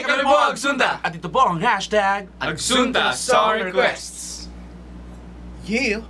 Hi! Kami po Agsunta! At ito po ang hashtag Agsunta Song Requests! Yeah!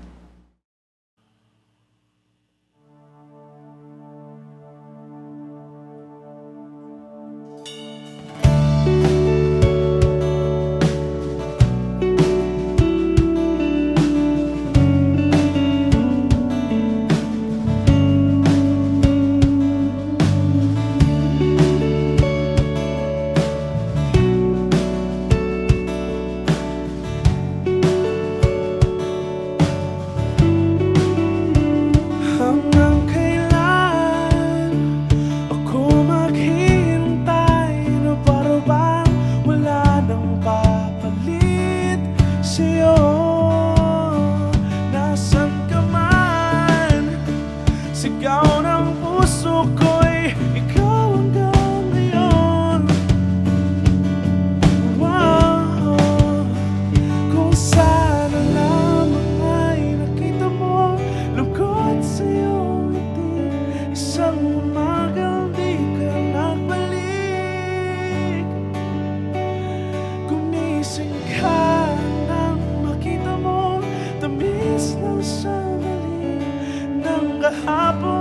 happen.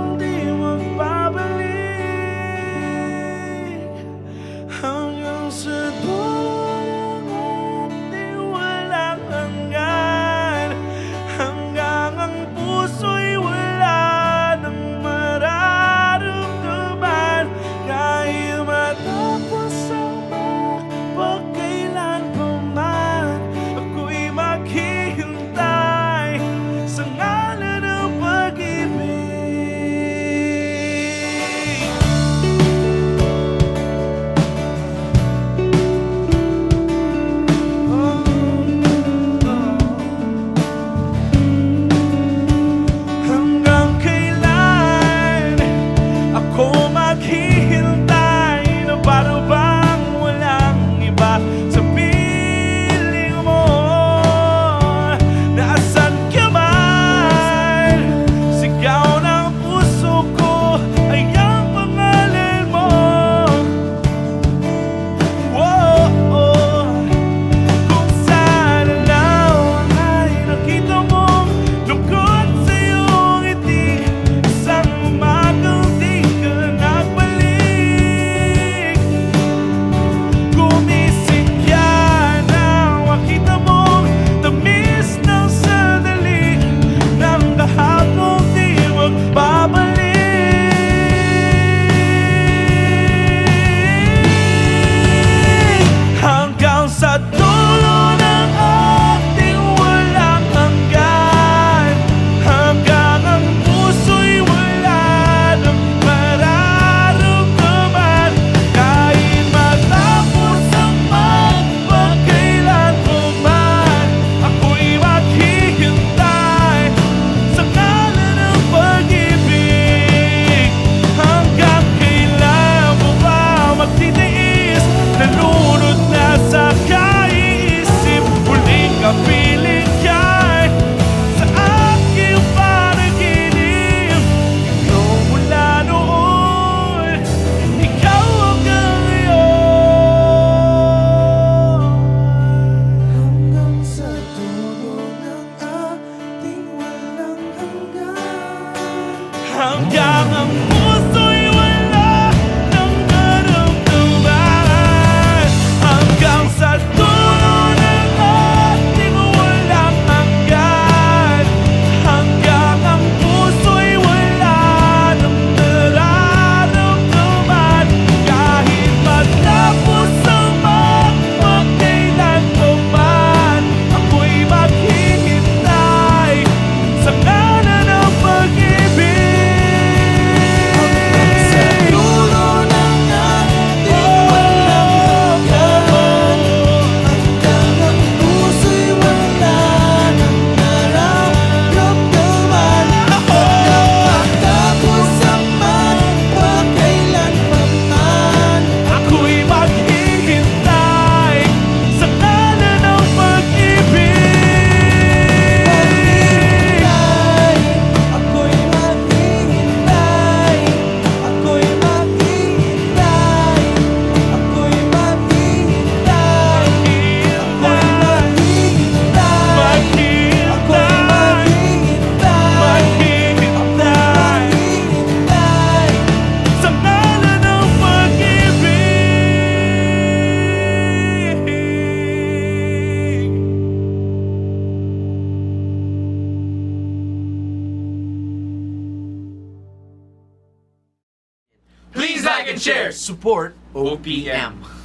I'm God. And share. Support OPM.